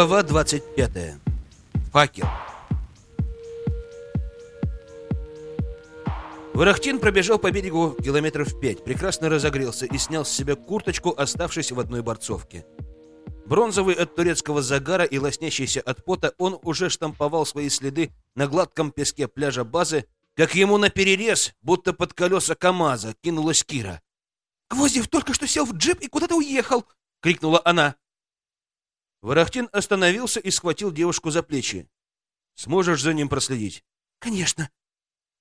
Глава 25. Факел. Ворохтин пробежал по берегу километров пять, прекрасно разогрелся и снял с себя курточку, оставшись в одной борцовке. Бронзовый от турецкого загара и лоснящийся от пота, он уже штамповал свои следы на гладком песке пляжа базы, как ему на перерез, будто под колеса КамАЗа, кинулась Кира. «Гвоздев только что сел в джип и куда-то уехал!» — крикнула она. Ворохтин остановился и схватил девушку за плечи. «Сможешь за ним проследить?» «Конечно».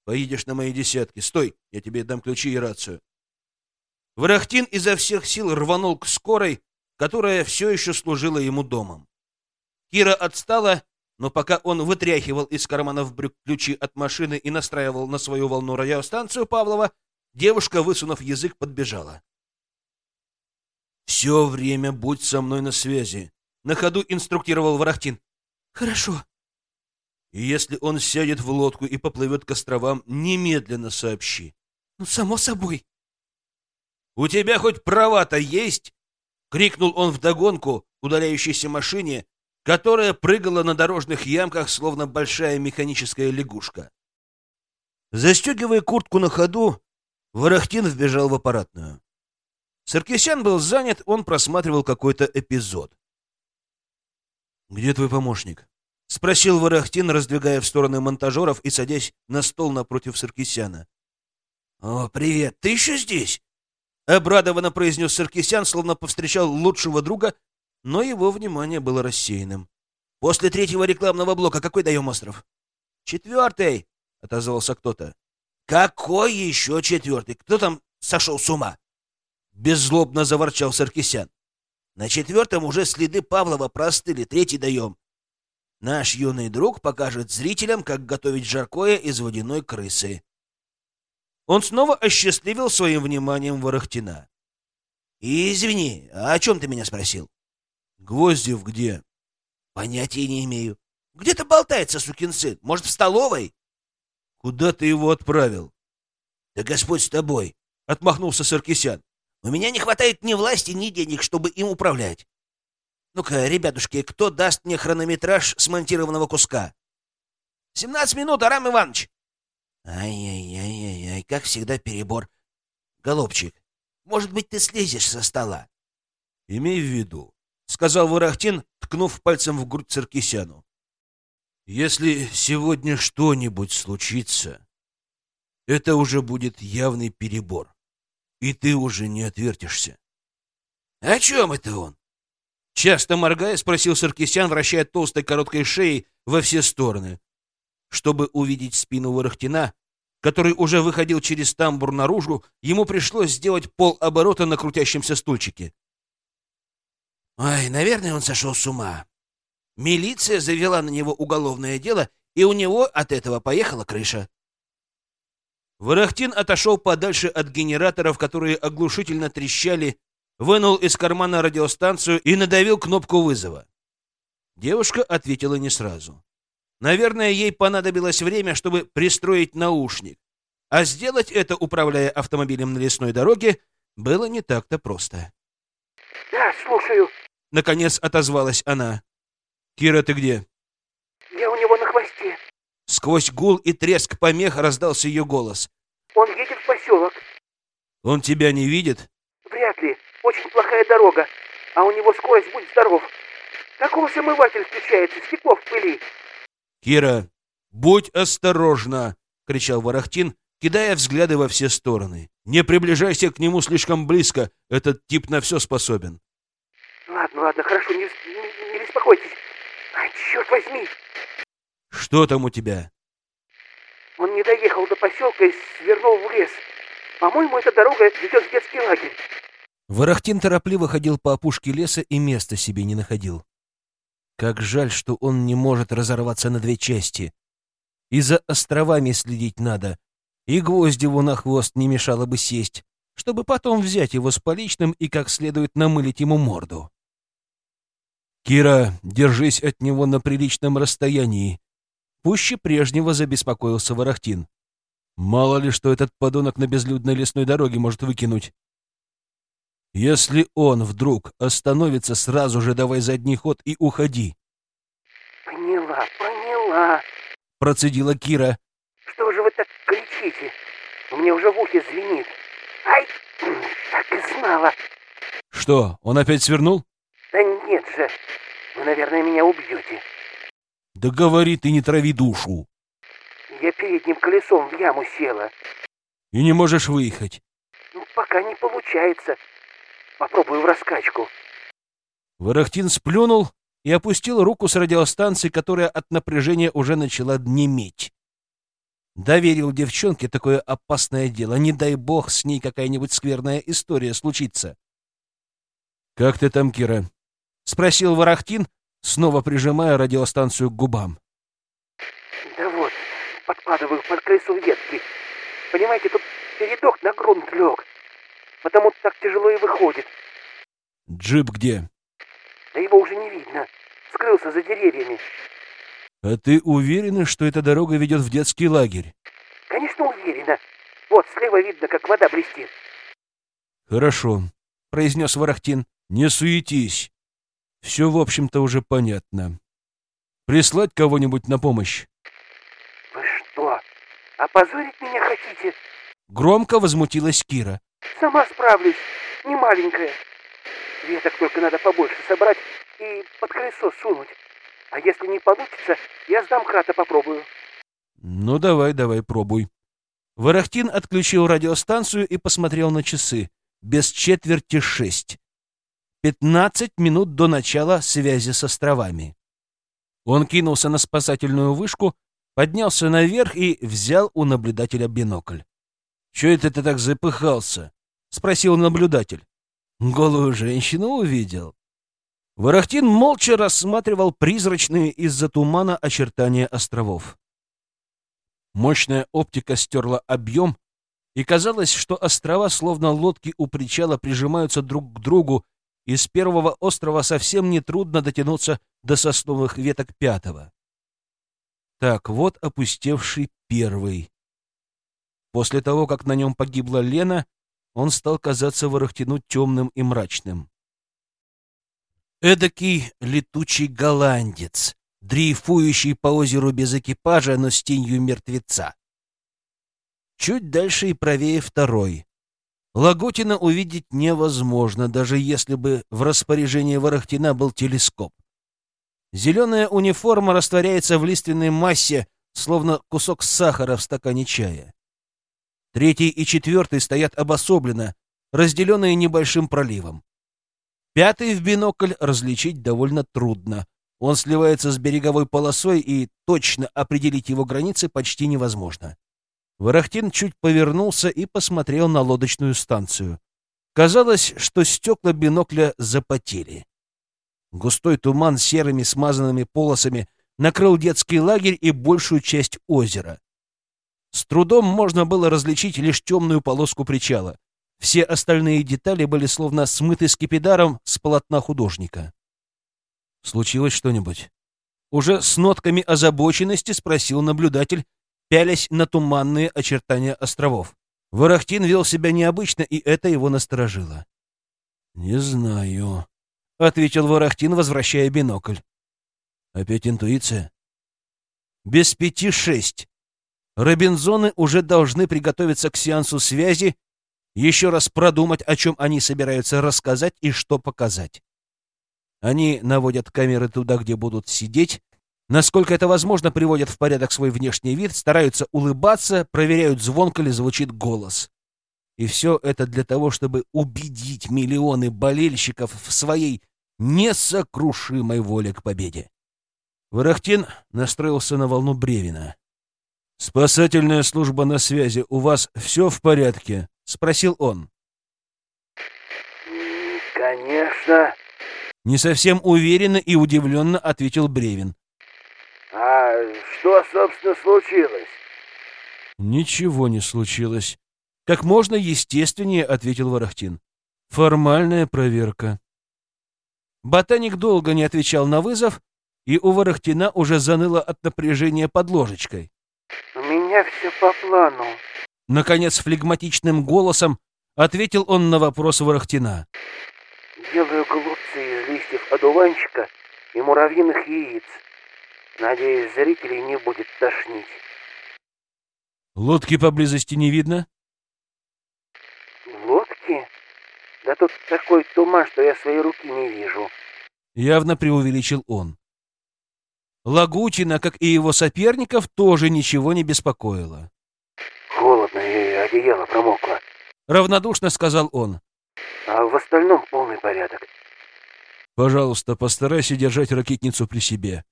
«Поедешь на мои десятки. Стой, я тебе дам ключи и рацию». Ворохтин изо всех сил рванул к скорой, которая все еще служила ему домом. Кира отстала, но пока он вытряхивал из карманов брюк ключи от машины и настраивал на свою волну радиостанцию Павлова, девушка, высунув язык, подбежала. «Все время будь со мной на связи. На ходу инструктировал Ворохтин. «Хорошо». «И если он сядет в лодку и поплывет к островам, немедленно сообщи». «Ну, само собой». «У тебя хоть права-то есть?» — крикнул он вдогонку удаляющейся машине, которая прыгала на дорожных ямках, словно большая механическая лягушка. Застегивая куртку на ходу, Ворохтин вбежал в аппаратную. Саркисян был занят, он просматривал какой-то эпизод. «Где твой помощник?» — спросил Ворохтин, раздвигая в стороны монтажеров и садясь на стол напротив Саркисяна. «О, привет! Ты еще здесь?» — обрадованно произнес Саркисян, словно повстречал лучшего друга, но его внимание было рассеянным. «После третьего рекламного блока какой даем остров?» «Четвертый!» — отозвался кто-то. «Какой еще четвертый? Кто там сошел с ума?» Беззлобно заворчал Саркисян. На четвертом уже следы Павлова простыли, третий даем. Наш юный друг покажет зрителям, как готовить жаркое из водяной крысы. Он снова осчастливил своим вниманием Ворохтина. «Извини, а о чем ты меня спросил?» «Гвоздев где?» «Понятия не имею. Где-то болтается, сукин сын. Может, в столовой?» «Куда ты его отправил?» «Да Господь с тобой!» — отмахнулся Саркисян. У меня не хватает ни власти, ни денег, чтобы им управлять. Ну-ка, ребятушки, кто даст мне хронометраж смонтированного куска? Семнадцать минут, Арам Иванович. Ай-яй-яй-яй, как всегда перебор. Голубчик, может быть, ты слезешь со стола? Имей в виду, — сказал Ворохтин, ткнув пальцем в грудь Циркисяну. Если сегодня что-нибудь случится, это уже будет явный перебор и ты уже не отвертишься. — О чем это он? Часто моргая, спросил Саркисян, вращая толстой короткой шеей во все стороны. Чтобы увидеть спину Ворохтина, который уже выходил через тамбур наружу, ему пришлось сделать полоборота на крутящемся стульчике. Ой, наверное, он сошел с ума. Милиция завела на него уголовное дело, и у него от этого поехала крыша. Ворохтин отошел подальше от генераторов, которые оглушительно трещали, вынул из кармана радиостанцию и надавил кнопку вызова. Девушка ответила не сразу. Наверное, ей понадобилось время, чтобы пристроить наушник. А сделать это, управляя автомобилем на лесной дороге, было не так-то просто. «Да, слушаю», — наконец отозвалась она. «Кира, ты где?» «Я у него на хвосте». Сквозь гул и треск помех раздался ее голос. «Он едет в поселок». «Он тебя не видит?» «Вряд ли. Очень плохая дорога. А у него скорость, будь здоров. Вас омыватель включается, стекло в пыли». «Кира, будь осторожна!» — кричал Ворохтин, кидая взгляды во все стороны. «Не приближайся к нему слишком близко. Этот тип на все способен». «Ладно, ладно, хорошо, не, не, не беспокойтесь. А, черт возьми!» Что там у тебя? Он не доехал до поселка и свернул в лес. По-моему, эта дорога ведет в детский лагерь. Ворохтин торопливо ходил по опушке леса и места себе не находил. Как жаль, что он не может разорваться на две части. И за островами следить надо, и Гвоздеву на хвост не мешало бы сесть, чтобы потом взять его с поличным и как следует намылить ему морду. «Кира, держись от него на приличном расстоянии», Пуще прежнего забеспокоился Ворохтин. Мало ли, что этот подонок на безлюдной лесной дороге может выкинуть. Если он вдруг остановится, сразу же давай задний ход и уходи. Поняла, поняла. Процедила Кира. Что же вы так кричите? У меня уже в ухе звенит. Ай, так и знала. Что, он опять свернул? Да нет же, вы, наверное, меня убьете. Да говори ты, не трави душу. Я передним колесом в яму села. И не можешь выехать. Ну, пока не получается. Попробую в раскачку. Ворохтин сплюнул и опустил руку с радиостанции, которая от напряжения уже начала неметь. Доверил девчонке такое опасное дело. Не дай бог с ней какая-нибудь скверная история случится. «Как ты там, Кира?» — спросил Ворохтин, снова прижимая радиостанцию к губам. Да вот, подкладываю под колесо ветки. Понимаете, тут передок на грунт лег. Потому так тяжело и выходит. «Джип где?» Да его уже не видно. Скрылся за деревьями. «А ты уверена, что эта дорога ведет в детский лагерь?» Конечно, уверена. Вот, слева видно, как вода блестит. «Хорошо», — произнес Ворохтин. «Не суетись. Все, в общем-то, уже понятно. Прислать кого-нибудь на помощь?» Вы что, опозорить меня хотите? Громко возмутилась Кира. Сама справлюсь. Не маленькая. Веток только надо побольше собрать и под колесо сунуть. А если не получится, я с домкрата попробую. «Ну, давай, давай, пробуй». Ворохтин отключил радиостанцию и посмотрел на часы. Без четверти шесть. Пятнадцать минут до начала связи с островами. Он кинулся на спасательную вышку, поднялся наверх и взял у наблюдателя бинокль. — Чего это ты так запыхался? — спросил наблюдатель. — Голую женщину увидел. Ворохтин молча рассматривал призрачные из-за тумана очертания островов. Мощная оптика стерла объем, и казалось, что острова, словно лодки у причала, прижимаются друг к другу, и с первого острова совсем не трудно дотянуться до сосновых веток пятого. Так, вот опустевший первый. После того, как на нем погибла Лена, он стал казаться Ворохтину темным и мрачным. Эдакий летучий голландец, дрейфующий по озеру без экипажа, но с тенью мертвеца. Чуть дальше и правее второй. Лагутина увидеть невозможно, даже если бы в распоряжении Ворохтина был телескоп. Зеленая униформа растворяется в лиственной массе, словно кусок сахара в стакане чая. Третий и четвертый стоят обособленно, разделенные небольшим проливом. Пятый в бинокль различить довольно трудно. Он сливается с береговой полосой, и точно определить его границы почти невозможно. Ворохтин чуть повернулся и посмотрел на лодочную станцию. Казалось, что стекла бинокля запотели. Густой туман серыми смазанными полосами накрыл детский лагерь и большую часть озера. С трудом можно было различить лишь темную полоску причала. Все остальные детали были словно смыты скипидаром с полотна художника. «Случилось что-нибудь?» Уже с нотками озабоченности спросил наблюдатель, пялясь на туманные очертания островов. Ворохтин вел себя необычно, и это его насторожило. «Не знаю», — ответил Ворохтин, возвращая бинокль. «Опять интуиция?» «Без пяти шесть. Робинзоны уже должны приготовиться к сеансу связи, еще раз продумать, о чем они собираются рассказать и что показать. Они наводят камеры туда, где будут сидеть, насколько это возможно, приводят в порядок свой внешний вид, стараются улыбаться, проверяют, звонко ли звучит голос. И все это для того, чтобы убедить миллионы болельщиков в своей несокрушимой воле к победе. Ворохтин настроился на волну Бревина. «Спасательная служба на связи, у вас все в порядке?» — спросил он. «Конечно». Не совсем уверенно и удивленно ответил Бревин. «А что, собственно, случилось?» «Ничего не случилось. Как можно естественнее», — ответил Ворохтин. «Формальная проверка». Ботаник долго не отвечал на вызов, и у Ворохтина уже заныло от напряжения под ложечкой. «У меня все по плану». Наконец, флегматичным голосом ответил он на вопрос Ворохтина. «Делаю голубцы из листьев одуванчика и муравьиных яиц. Надеюсь, зрителей не будет тошнить. Лодки поблизости не видно? Лодки? Да тут такой туман, что я своей руки не вижу. Явно преувеличил он. Лагутина, как и его соперников, тоже ничего не беспокоило. Холодно, и одеяло промокло. Равнодушно сказал он. А в остальном полный порядок. Пожалуйста, постарайся держать ракетницу при себе.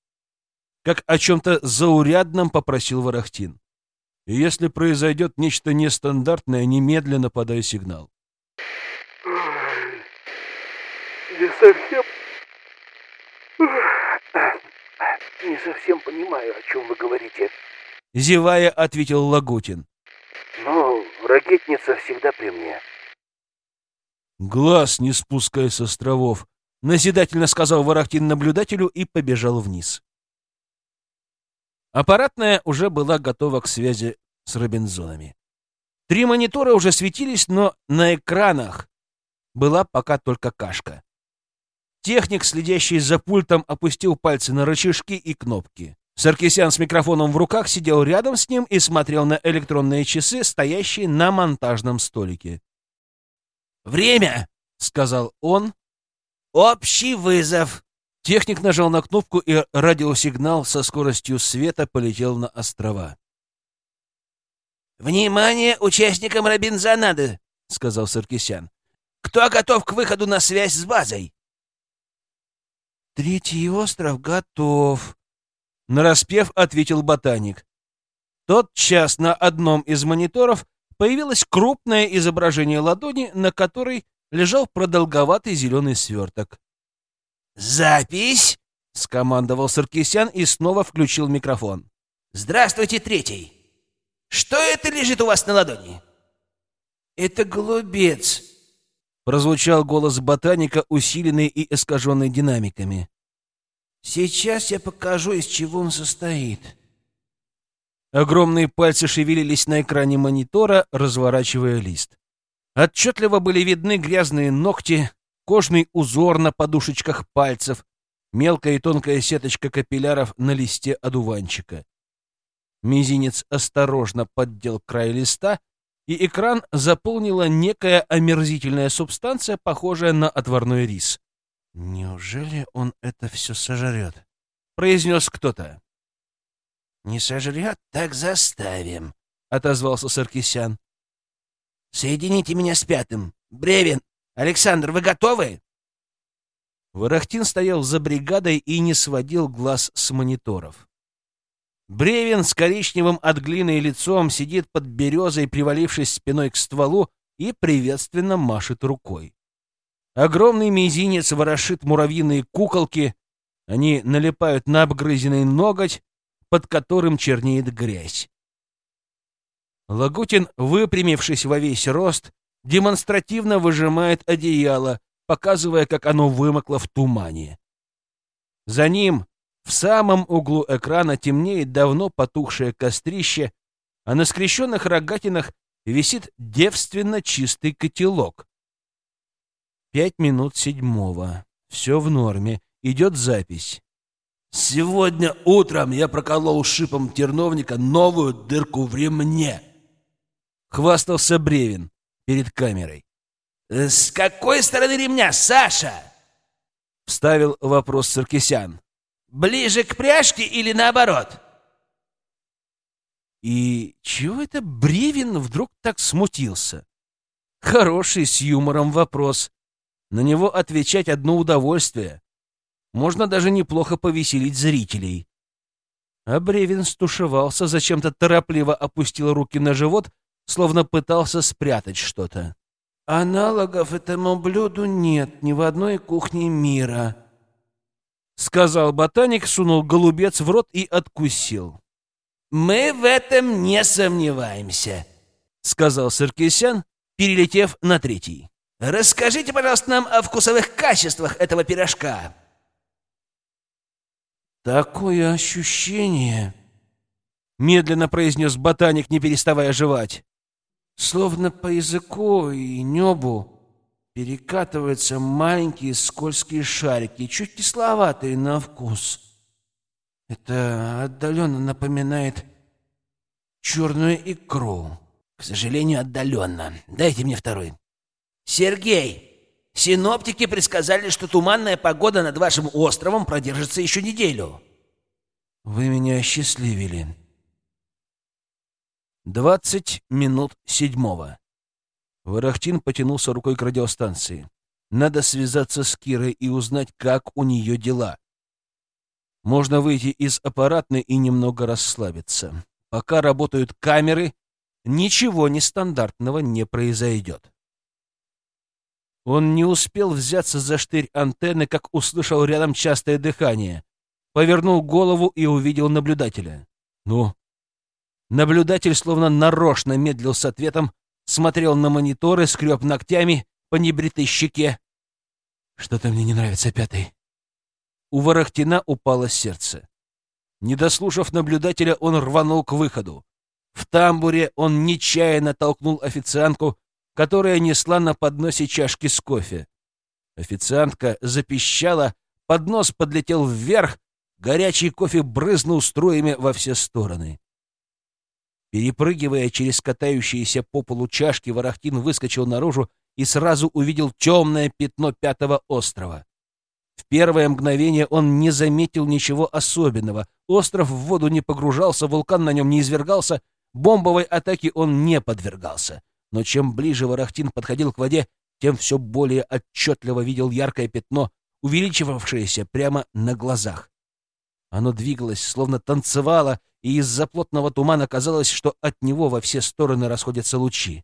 Как о чем-то заурядном попросил Ворохтин. И если произойдет нечто нестандартное, немедленно подай сигнал. Не совсем... Не совсем понимаю, о чем вы говорите. Зевая, ответил Лагутин. Но ракетница всегда при мне. Глаз не спускай с островов, назидательно сказал Ворохтин наблюдателю и побежал вниз. Аппаратная уже была готова к связи с Робинзонами. Три монитора уже светились, но на экранах была пока только кашка. Техник, следящий за пультом, опустил пальцы на рычажки и кнопки. Саркисян с микрофоном в руках сидел рядом с ним и смотрел на электронные часы, стоящие на монтажном столике. «Время!» — сказал он. «Общий вызов!» Техник нажал на кнопку, и радиосигнал со скоростью света полетел на острова. «Внимание участникам Робинзонады!» — сказал Саркисян. «Кто готов к выходу на связь с базой?» «Третий остров готов», — нараспев ответил ботаник. Тот час на одном из мониторов появилось крупное изображение ладони, на которой лежал продолговатый зеленый сверток. «Запись!» — скомандовал Саркисян и снова включил микрофон. «Здравствуйте, третий! Что это лежит у вас на ладони?» «Это голубец!» — прозвучал голос ботаника, усиленный и искаженный динамиками. «Сейчас я покажу, из чего он состоит». Огромные пальцы шевелились на экране монитора, разворачивая лист. Отчетливо были видны грязные ногти, кожный узор на подушечках пальцев, мелкая и тонкая сеточка капилляров на листе одуванчика. Мизинец осторожно поддел край листа, и экран заполнила некая омерзительная субстанция, похожая на отварной рис. «Неужели он это все сожрет?» — произнес кто-то. «Не сожрет, так заставим», — отозвался Саркисян. «Соедините меня с пятым. Бревен, Александр, вы готовы?» Ворохтин стоял за бригадой и не сводил глаз с мониторов. Бревен с коричневым от глины лицом сидит под березой, привалившись спиной к стволу, и приветственно машет рукой. Огромный мизинец ворошит муравьиные куколки, они налипают на обгрызенный ноготь, под которым чернеет грязь. Лагутин, выпрямившись во весь рост, демонстративно выжимает одеяло, показывая, как оно вымокло в тумане. За ним, в самом углу экрана, темнеет давно потухшее кострище, а на скрещенных рогатинах висит девственно чистый котелок. Пять минут седьмого. Все в норме. Идет запись. «Сегодня утром я проколол шипом терновника новую дырку в ремне», — хвастался Бревин перед камерой. «Э, «С какой стороны ремня, Саша?» — вставил вопрос Саркисян. «Ближе к пряжке или наоборот?» И чего это Бревин вдруг так смутился? Хороший с юмором вопрос. На него отвечать одно удовольствие. Можно даже неплохо повеселить зрителей. А Бревин стушевался, зачем-то торопливо опустил руки на живот словно пытался спрятать что-то. «Аналогов этому блюду нет ни в одной кухне мира», — сказал ботаник, сунул голубец в рот и откусил. «Мы в этом не сомневаемся», — сказал Саркисян, перелетев на третий. «Расскажите, пожалуйста, нам о вкусовых качествах этого пирожка». «Такое ощущение», — медленно произнес ботаник, не переставая жевать, Словно по языку и небу перекатываются маленькие скользкие шарики, чуть кисловатые на вкус. Это отдаленно напоминает черную икру. К сожалению, отдаленно. Дайте мне второй. Сергей, синоптики предсказали, что туманная погода над вашим островом продержится еще неделю. Вы меня осчастливили. Двадцать минут седьмого. Ворохтин потянулся рукой к радиостанции. Надо связаться с Кирой и узнать, как у нее дела. Можно выйти из аппаратной и немного расслабиться. Пока работают камеры, ничего нестандартного не произойдет. Он не успел взяться за штырь антенны, как услышал рядом частое дыхание. Повернул голову и увидел наблюдателя. «Ну?» Наблюдатель словно нарочно медлил с ответом, смотрел на мониторы, скреб ногтями по небритой щеке. «Что-то мне не нравится, пятый. У Ворохтина упало сердце. Не дослушав наблюдателя, он рванул к выходу. В тамбуре он нечаянно толкнул официантку, которая несла на подносе чашки с кофе. Официантка запищала, поднос подлетел вверх, горячий кофе брызнул струями во все стороны. Перепрыгивая через катающиеся по полу чашки, Ворохтин выскочил наружу и сразу увидел темное пятно пятого острова. В первое мгновение он не заметил ничего особенного. Остров в воду не погружался, вулкан на нем не извергался, бомбовой атаке он не подвергался. Но чем ближе Ворохтин подходил к воде, тем все более отчетливо видел яркое пятно, увеличивавшееся прямо на глазах. Оно двигалось, словно танцевало, и из-за плотного тумана казалось, что от него во все стороны расходятся лучи.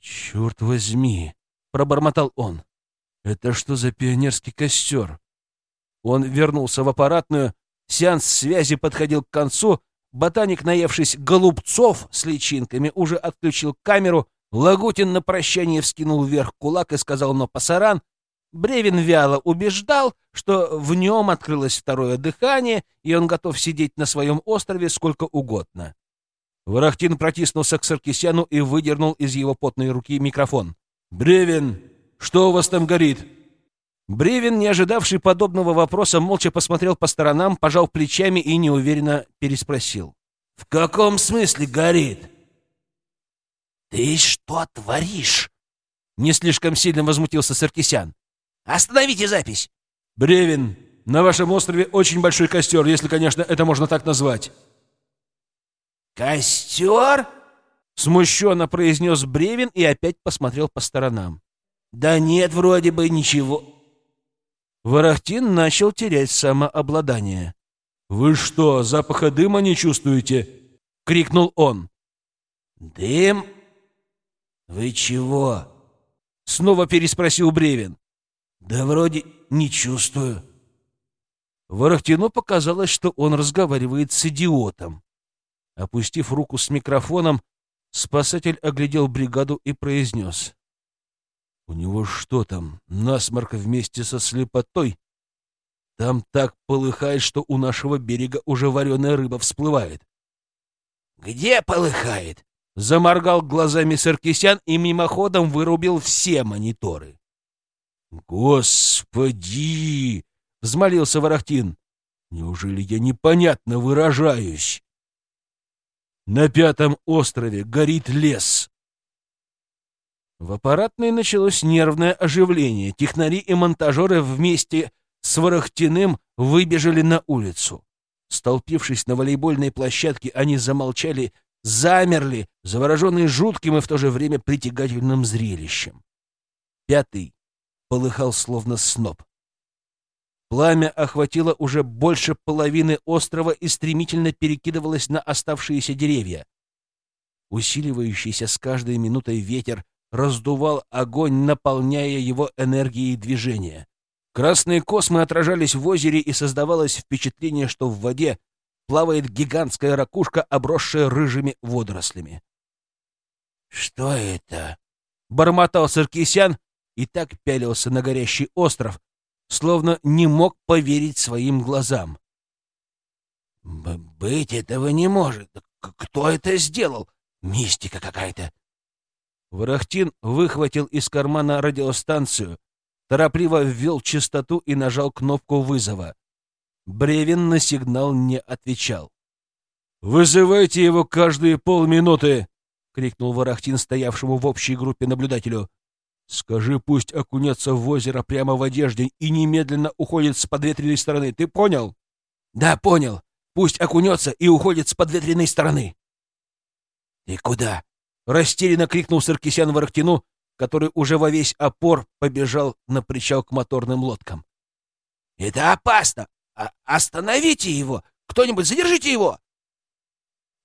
«Черт возьми!» — пробормотал он. Это что за пионерский костер? Он вернулся в аппаратную, сеанс связи подходил к концу, ботаник, наевшись голубцов с личинками, уже отключил камеру, Лагутин на прощание вскинул вверх кулак и сказал «но пасаран», Бревин вяло убеждал, что в нем открылось второе дыхание, и он готов сидеть на своем острове сколько угодно. Ворохтин протиснулся к Саркисяну и выдернул из его потной руки микрофон. «Бревин, что у вас там горит?» Бревин, не ожидавший подобного вопроса, молча посмотрел по сторонам, пожал плечами и неуверенно переспросил. «В каком смысле горит?» «Ты что творишь?» Не слишком сильно возмутился Саркисян. «Остановите запись!» «Бревин, на вашем острове очень большой костер, если, конечно, это можно так назвать». «Костер?» — смущенно произнес Бревин и опять посмотрел по сторонам. Да нет, вроде бы ничего. Ворохтин начал терять самообладание. «Вы что, запаха дыма не чувствуете?» — крикнул он. «Дым? Вы чего?» — снова переспросил Бревин. «Да вроде не чувствую». Ворохтину показалось, что он разговаривает с идиотом. Опустив руку с микрофоном, спасатель оглядел бригаду и произнес. У него что там, насморк вместе со слепотой? Там так полыхает, что у нашего берега уже вареная рыба всплывает. «Где полыхает?» — заморгал глазами Саркисян и мимоходом вырубил все мониторы. «Господи!» — взмолился Ворохтин. «Неужели я непонятно выражаюсь?» На пятом острове горит лес. В аппаратной началось нервное оживление. Технари и монтажеры вместе с Ворохтиным выбежали на улицу. Столпившись на волейбольной площадке, они замолчали, замерли, завороженные жутким и в то же время притягательным зрелищем. Пятый полыхал словно сноп. Пламя охватило уже больше половины острова и стремительно перекидывалось на оставшиеся деревья. Усиливающийся с каждой минутой ветер раздувал огонь, наполняя его энергией движения. Красные космы отражались в озере, и создавалось впечатление, что в воде плавает гигантская ракушка, обросшая рыжими водорослями. «Что это?» — бормотал Саркисян и так пялился на горящий остров, словно не мог поверить своим глазам. «Быть этого не может. Кто это сделал? Мистика какая-то. Ворохтин выхватил из кармана радиостанцию, торопливо ввел частоту и нажал кнопку вызова. Бревин на сигнал не отвечал. «Вызывайте его каждые полминуты!» — крикнул Ворохтин стоявшему в общей группе наблюдателю. «Скажи, пусть окунется в озеро прямо в одежде и немедленно уходит с подветренной стороны. Ты понял?» «Да, понял. Пусть окунется и уходит с подветренной стороны». «Ты куда?» — растерянно крикнул Саркисян Ворохтину, который уже во весь опор побежал на причал к моторным лодкам. «Это опасно! А остановите его! Кто-нибудь задержите его!»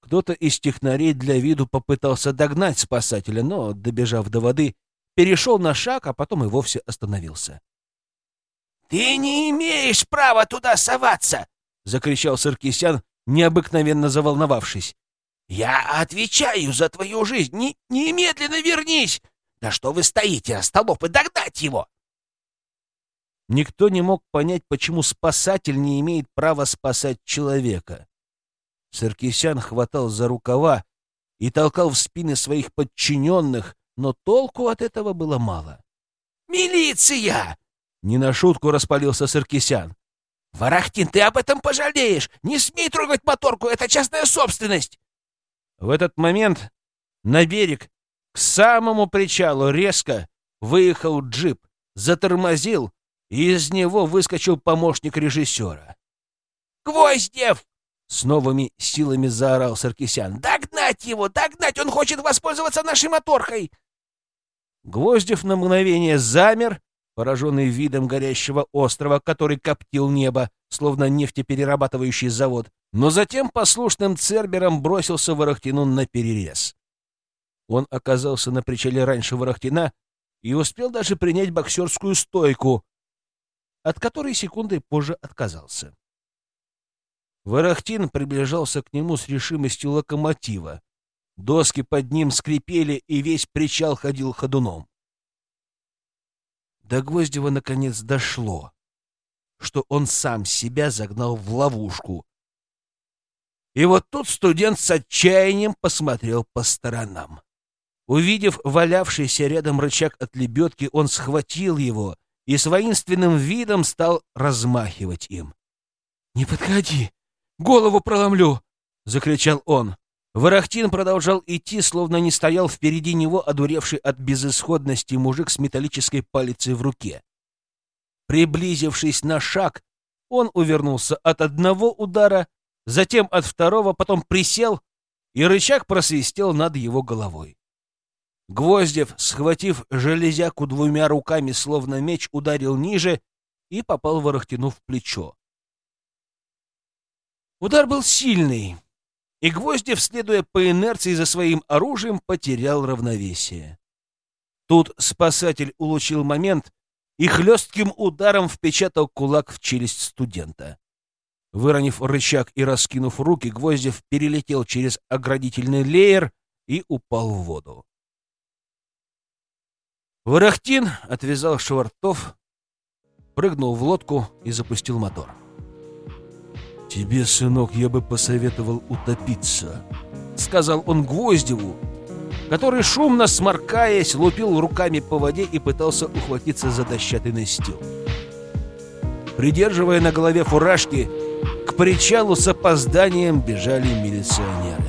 Кто-то из технарей для виду попытался догнать спасателя, но, добежав до воды, перешел на шаг, а потом и вовсе остановился. «Ты не имеешь права туда соваться!» — закричал Саркисян, необыкновенно заволновавшись. «Я отвечаю за твою жизнь! Не, немедленно вернись! Да что вы стоите, остолопы, догнать его!» Никто не мог понять, почему спасатель не имеет права спасать человека. Саркисян хватал за рукава и толкал в спины своих подчиненных, но толку от этого было мало. «Милиция!» — не на шутку распалился Саркисян. «Варахтин, ты об этом пожалеешь! Не смей трогать моторку, это частная собственность!» В этот момент на берег к самому причалу резко выехал джип, затормозил, и из него выскочил помощник режиссера. «Гвоздев!» С новыми силами заорал Саркисян. «Догнать его! Догнать! Он хочет воспользоваться нашей моторкой!» Гвоздев на мгновение замер, пораженный видом горящего острова, который коптил небо, словно нефтеперерабатывающий завод, но затем послушным цербером бросился Ворохтину на перерез. Он оказался на причале раньше Ворохтина и успел даже принять боксерскую стойку, от которой секундой позже отказался. Ворохтин приближался к нему с решимостью локомотива. Доски под ним скрипели, и весь причал ходил ходуном. До Гвоздева наконец дошло, что он сам себя загнал в ловушку. И вот тут студент с отчаянием посмотрел по сторонам. Увидев валявшийся рядом рычаг от лебедки, он схватил его и с воинственным видом стал размахивать им. «Не подходи! Голову проломлю!» — закричал он. Ворохтин продолжал идти, словно не стоял впереди него, одуревший от безысходности мужик с металлической палицей в руке. Приблизившись на шаг, он увернулся от одного удара, затем от второго, потом присел, и рычаг просвистел над его головой. Гвоздев, схватив железяку двумя руками, словно меч, ударил ниже и попал Ворохтину в плечо. Удар был сильный, и Гвоздев, следуя по инерции за своим оружием, потерял равновесие. Тут спасатель улучил момент и хлестким ударом впечатал кулак в челюсть студента. Выронив рычаг и раскинув руки, Гвоздев перелетел через оградительный леер и упал в воду. Ворохтин отвязал швартов, прыгнул в лодку и запустил мотор. «Тебе, сынок, я бы посоветовал утопиться», — сказал он Гвоздеву, который, шумно сморкаясь, лупил руками по воде и пытался ухватиться за дощатый настил. Придерживая на голове фуражки, к причалу с опозданием бежали милиционеры.